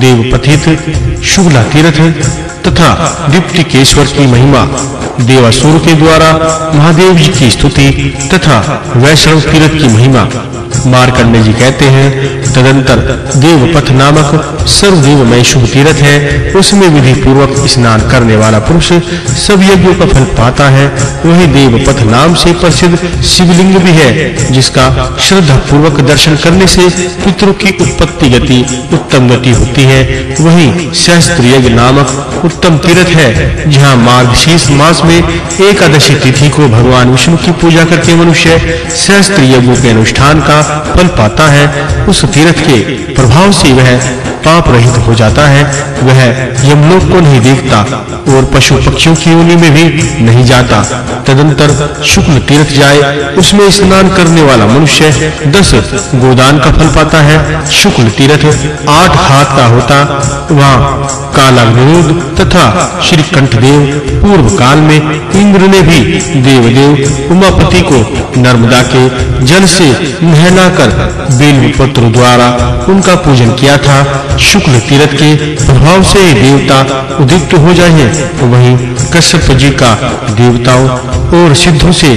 देवपथित शुभला तीर्थ तथा दीप्तिकेश्वर की महिमा देवासुर के द्वारा महादेव जी की स्तुति तथा वैष्णव तीर्थ की महिमा मार्कंडे जी कहते हैं, तदंतर देवपथ नामक सर्वदेवमय शुभ तीर्थ है, उसमें विधि पूर्वक स्नान करने वाला पुरुष सब यज्ञों का फल पाता है। वही देवपथ नाम से प्रसिद्ध शिवलिंग भी है, जिसका श्रद्धा पूर्वक दर्शन करने से पितरों की उत्पत्ति गति उत्तम गति होती है। वही सहस्त्र यज्ञ नामक उत्तम तीर्थ है, जहाँ मार्गशीर्ष मास में एकादशी तिथि को भगवान विष्णु की पूजा करके मनुष्य सहस्त्र यज्ञों के अनुष्ठान का फल पाता है उस तीर्थ के प्रभाव से वह पाप रहित हो जाता है, वह यमलोक को नहीं देखता और पशु पक्षियों की योनि में भी नहीं जाता। तदंतर शुक्ल तीर्थ जाए, उसमें स्नान करने वाला मनुष्य दस गोदान का फल पाता है। शुक्ल तीर्थ आठ हाथ का होता, वहाँ कालाग्निरुद्ध तथा श्री कंठदेव पूर्व काल में इंद्र ने भी देवदेव उमापति को नर्मदा के जल से नहलाकर बेल पत्र द्वारा उनका पूजन किया था। शुक्ल तीर्थ के प्रभाव से देवता उदित हो जाए वहीं कश्यप जी का देवताओं और सिद्धों से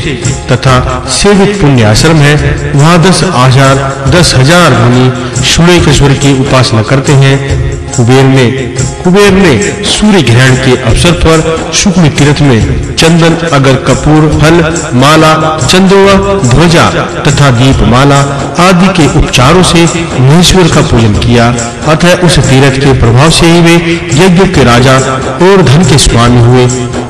तथा सेवित पुण्य आश्रम है, वहाँ दस हज़ार दस हज़ार मुनि शुक्लेश्वर की उपासना करते हैं। कुबेर ने कुबेर ने सूर्य ग्रहण के अवसर पर शुक्ल तीर्थ में चंदन, अगर कपूर, फल, माला चंदोवा ध्वजा तथा दीप माला आदि के उपचारों से महेश्वर का पूजन किया। अतः उस तीर्थ के प्रभाव से ही वे यज्ञ के राजा और धन के स्वामी हुए।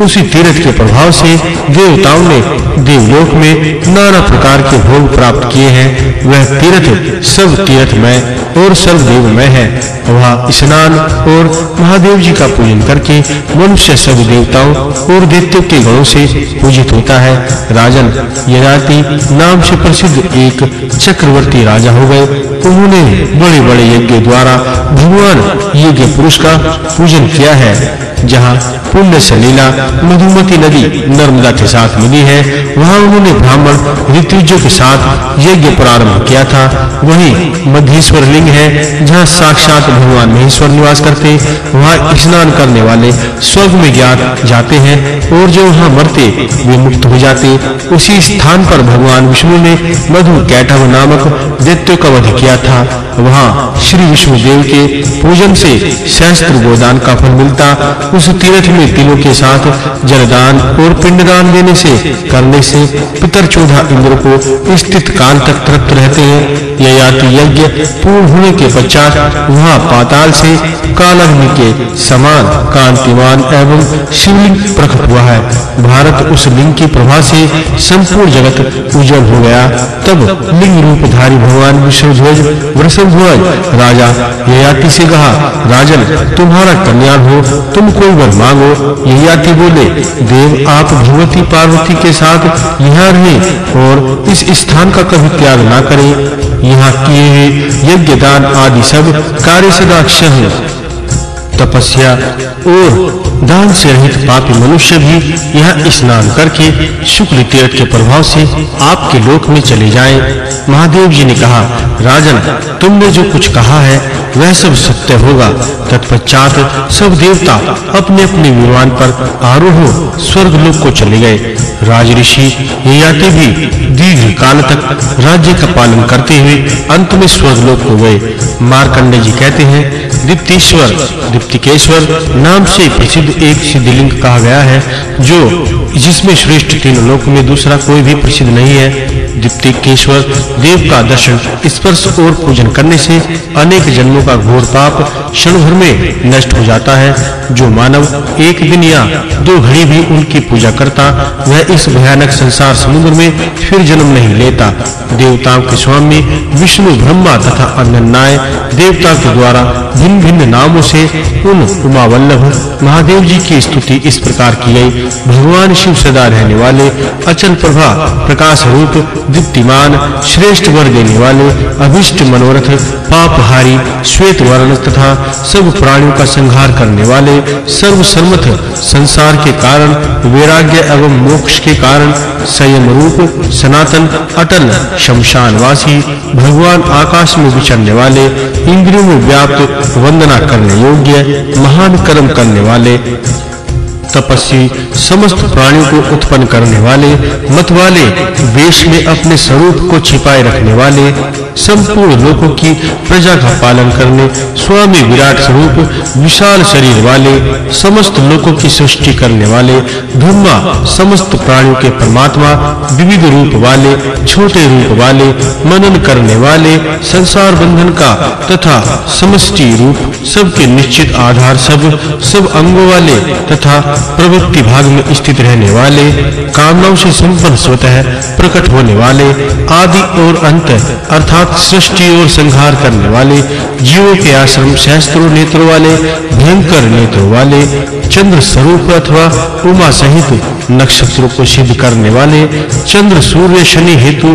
उसी तीर्थ के प्रभाव से देवताओं ने देवलोक में नाना प्रकार के भोग प्राप्त किए हैं। वह तीर्थ सब तीर्थमय और सर्वदेवमय है। वहाँ स्नान और महादेव जी का पूजन करके मनुष्य सब देवताओं और दैत्यों के गणों से पूजित होता है। राजन यदाति नाम से प्रसिद्ध एक चक्रवर्ती राजा हो गए। उन्होंने बड़े-बड़े यज्ञ द्वारा भगवान यज्ञ पुरुष का पूजन किया है, जहाँ पुण्य सलीला मधुमती नदी नर्मदा के साथ मिली है। वहाँ उन्होंने ब्राह्मण ऋतुजों के साथ यज्ञ प्रारंभ किया था। वही मध्येश्वर लिंग है, जहाँ साक्षात भगवान महेश्वर निवास करते, वहाँ स्नान करने वाले स्वर्ग में ज्ञात जाते हैं और जो वहाँ मरते, वे मुक्त हो जाते। उसी स्थान पर भगवान विष्णु ने मधु कैटव नामक दैत्य का वध किया था। वहाँ श्री विष्णु देव के पूजन से सहस्त्र गोदान का फल मिलता। उस तीर्थ में तिलों के साथ जलदान और पिंडदान देने से, करने से पितर चौदह इंद्र को स्थित काल तक तृप्त रहते हैं। ययाति यज्ञ पूर्ण होने के पश्चात वहाँ पाताल से कालाग्नि के समान कांतिमान एवं शिवलिंग प्रकट हुआ है। भारत उस लिंग की प्रभा से संपूर्ण जगत उज्जवल हो गया। तब लिंग रूपधारी भगवान विष्णुध्वज वृषभध्वज राजा ययाति से कहा, राजन, तुम्हारा कल्याण हो, तुम कोई वर मांगो। ययाति बोले, देव, आप भगवती पार्वती के साथ यहाँ रहें और इस स्थान का कभी त्याग ना करें। यहाँ किए यज्ञ दान आदि सब कार्य सदाक्ष हैं। तपस्या और दान से रहित पापी मनुष्य भी यह स्नान करके शुक्ल तीर्थ के प्रभाव से आपके लोक में चले जाएँ। महादेव जी ने कहा, राजन, तुमने जो कुछ कहा है, वह सब सत्य होगा। तत्पश्चात सब देवता अपने अपने विमान पर आरोह स्वर्ग लोक को चले गए। राज ऋषि ययाति भी दीर्घ काल तक राज्य का पालन करते हुए अंत में स्वर्ग लोक हो गए। मार्कंडे जी कहते हैं, दीप्तेश्वर, दीप्तीश्वर दीप्तिकेश्वर नाम से प्रसिद्ध एक सिद्धलिंग कहा गया है, जो जिसमें श्रेष्ठ तीन लोक में दूसरा कोई भी प्रसिद्ध नहीं है। दीप्तिकेश्वर देव का दर्शन, स्पर्श और पूजन करने से अनेक जन्मों का घोर पाप क्षण भर में नष्ट हो जाता है। जो मानव एक दिन या दो घड़ी भी उनकी पूजा करता, वह इस भयानक संसार समुद्र में फिर जन्म नहीं लेता। देवताओं के स्वामी विष्णु, ब्रह्मा तथा अन्य नाय देवता के द्वारा भिन्न-भिन्न नामों से उन उमा वल्लभ महादेव जी की स्तुति इस प्रकार की गई। भगवान शिव सदा रहने वाले अचल प्रभा प्रकाश रूप दीप्तिमान, श्रेष्ठ वर देने वाले, अभिष्ट मनोरथ, पापहारी, श्वेत वर्ण तथा सब प्राणियों का संहार करने वाले सर्व सर्वथ संसार के कारण, वैराग्य एवं मोक्ष के कारण, संयम रूप, सनातन, अटल, शमशानवासी, भगवान आकाश में विचरने वाले, इंद्रियों में व्याप्त वंदना करने योग्य, महान कर्म करने वाले तपस्वी समस्त प्राणियों को उत्पन्न करने वाले मत वाले वेश में अपने स्वरूप को छिपाए रखने वाले, संपूर्ण लोकों की प्रजा का पालन करने, स्वामी विराट स्वरूप, विशाल शरीर वाले, समस्त लोकों की सृष्टि करने वाले, ब्रह्मा, समस्त प्राणियों के परमात्मा, विविध रूप वाले, छोटे रूप वाले, मनन करने वाले, संसार बंधन का तथा समष्टि रूप, सबके निश्चित आधार सब सब अंगों वाले तथा प्रवृत्ति भाग में स्थित रहने वाले, कामनाओं से संपन्न स्वतः प्रकट होने वाले, आदि और अंत, अर्थात सृष्टि और संहार करने वाले, जीवों के आश्रम सहस्त्रों नेत्रों वाले, भयंकर नेत्रों वाले, चंद्र स्वरूप अथवा उमा सहित नक्षत्रों को सिद्ध करने वाले, चंद्र, सूर्य, शनि हेतु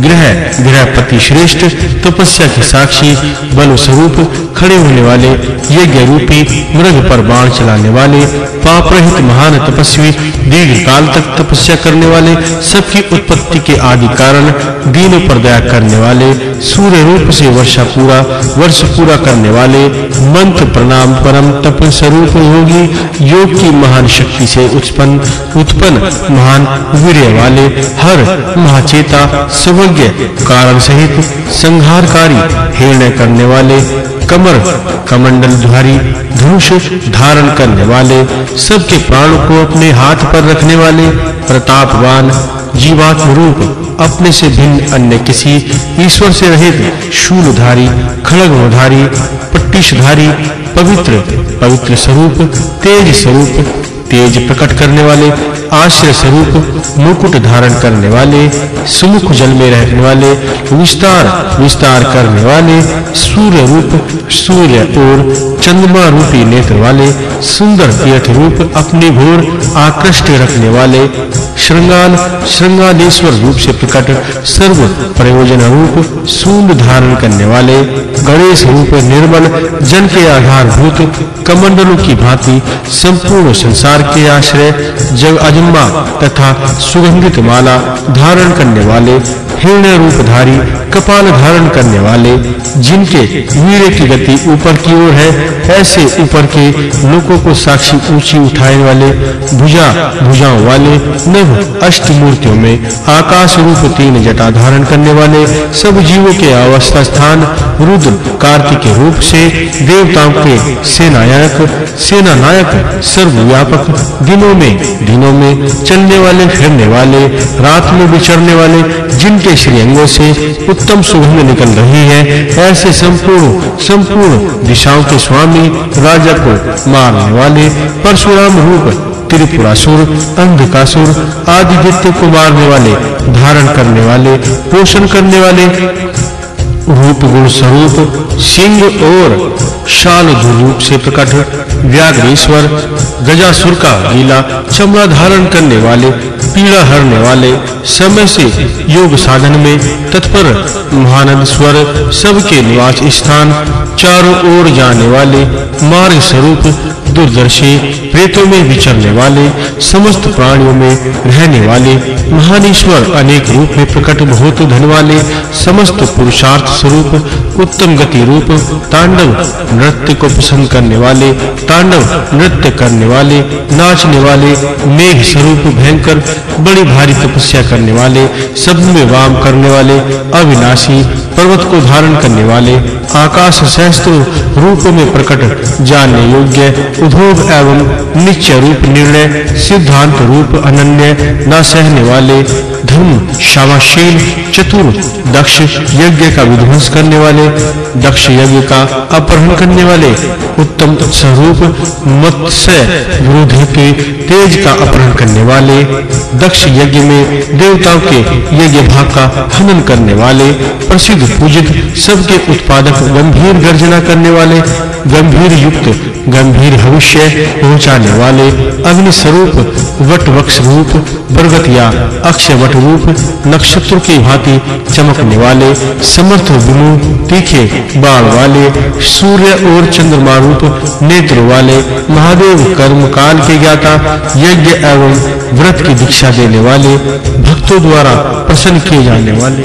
ग्रह, ग्रहपति श्रेष्ठ, तपस्या के साक्षी, बल स्वरूप खड़े होने वाले, यज्ञ रूपी, मृग पर बाण चलाने वाले, पाप रहित महान तपस्वी दीर्घ काल तक तपस्या करने वाले, सबकी उत्पत्ति के आदि कारण दीनों पर दया करने वाले सूर्य रूप से वर्षा पूरा, वर्ष पूरा करने वाले, मंत्र प्रणाम परम तप स्वरूप योगी, योग की महान शक्ति से उत्पन्न उत्पन्न महान वीर्य वाले, हर महाचेता सर्वज्ञ कारण सहित संहारकारी, हिरण्य करने वाले कमर, कमंडल धारी धनुष धारण करने वाले, सबके प्राणों को अपने हाथ पर रखने वाले, प्रतापवान, जीवात्म रूप, अपने से भिन्न अन्य किसी ईश्वर से रहित शूलधारी खड़गधारी पट्टिशधारी पवित्र पवित्र स्वरूप, तेज स्वरूप, तेज प्रकट करने वाले आश्रय स्वरूप, मुकुट धारण करने वाले, सुमुख जल में रहने वाले, विस्तार विस्तार करने वाले, सूर्य रूप, सूर्य और चंद्रमा रूपी नेत्र वाले, सुंदर तीर्थ रूप, अपने भोर आकृष्ट रखने वाले श्रृंगाल श्रृंगालेश्वर रूप से प्रकट, सर्व प्रयोजन रूप, सूंड धारण करने वाले, गणेश रूप निर्मल, जन के आधारभूत, कमंडलों की भांति, संपूर्ण संसार के आश्रय, जग अजम्मा तथा सुगंधित माला धारण करने वाले हिरण्य रूपधारी कपाल धारण करने वाले, जिनके वीर की गति ऊपर की ओर है, ऐसे ऊपर के लोगों को साक्षी ऊँची उठाने वाले, भुजा, भुजाओं वाले, नव अष्ट मूर्तियों में आकाश रूप तीन जटा धारण करने वाले, सब जीवों के अवस्था स्थान, रुद्र, कार्तिक रूप से देवताओं के सेनायक सेना नायक सर्वव्यापक, दिनों में दिनों में चलने वाले, फिरने वाले, रात में विचरने वाले, जिनके श्रीअंगों से उत्तम सुगंध निकल रही है। ऐसे संपूर्ण संपूर्ण दिशाओं के स्वामी राजा को मारने वाले परशुराम रूप, त्रिपुरासुर, अंधकासुर आदि दैत्य को मारने वाले, धारण करने वाले, पोषण करने वाले रूप गुण स्वरूप सिंह और शाल रूप से प्रकट, व्याघ्रेश्वर, गजासुर का लीला चमड़ा धारण करने वाले, पीड़ा हरने वाले, समय से योग साधन में तत्पर, महानंद स्वर, सबके निवास स्थान, चारों ओर जाने वाले, मार्ग स्वरूप दूरदर्शी, प्रेतों में विचरने वाले, समस्त प्राणियों में रहने वाले, महानीश्वर अनेक रूप में प्रकट बहुत धन वाले, समस्त पुरुषार्थ स्वरूप, उत्तम गति रूप, तांडव नृत्य को पसंद करने वाले, तांडव नृत्य करने वाले, नाचने वाले, मेघ स्वरूप भयंकर, बड़ी भारी तपस्या करने वाले, सब में वाम करने वाले, अविनाशी पर्वत को धारण करने वाले आकाश सहस्त्र रूप में प्रकट, जानने योग्य, उद्भव एवं निश्चय रूप निर्णय, सिद्धांत रूप अनन्य, न सहने वाले धर्म क्षमाशील चतुर, दक्ष यज्ञ का विध्वंस करने वाले, दक्ष यज्ञ का अपहरण करने वाले, उत्तम स्वरूप, मत्स्य विरोधी के तेज का अपहरण करने वाले, दक्ष यज्ञ में देवताओं के यज्ञ भाग का हनन करने वाले, प्रसिद्ध पूजित, सबके उत्पादक गंभीर गर्जना करने वाले, गंभीर युक्त गंभीर भविष्य पहुँचाने वाले अग्नि स्वरूप वट वक्ष रूप बरगत या अक्षय वट रूप, नक्षत्रों की भांति चमकने वाले समर्थ विमुख तीखे बाण वाले, सूर्य और चंद्रमा रूप, नेत्र वाले महादेव कर्म काल के ज्ञाता, यज्ञ एवं व्रत की दीक्षा देने वाले भक्तों द्वारा प्रसन्न किए जाने वाले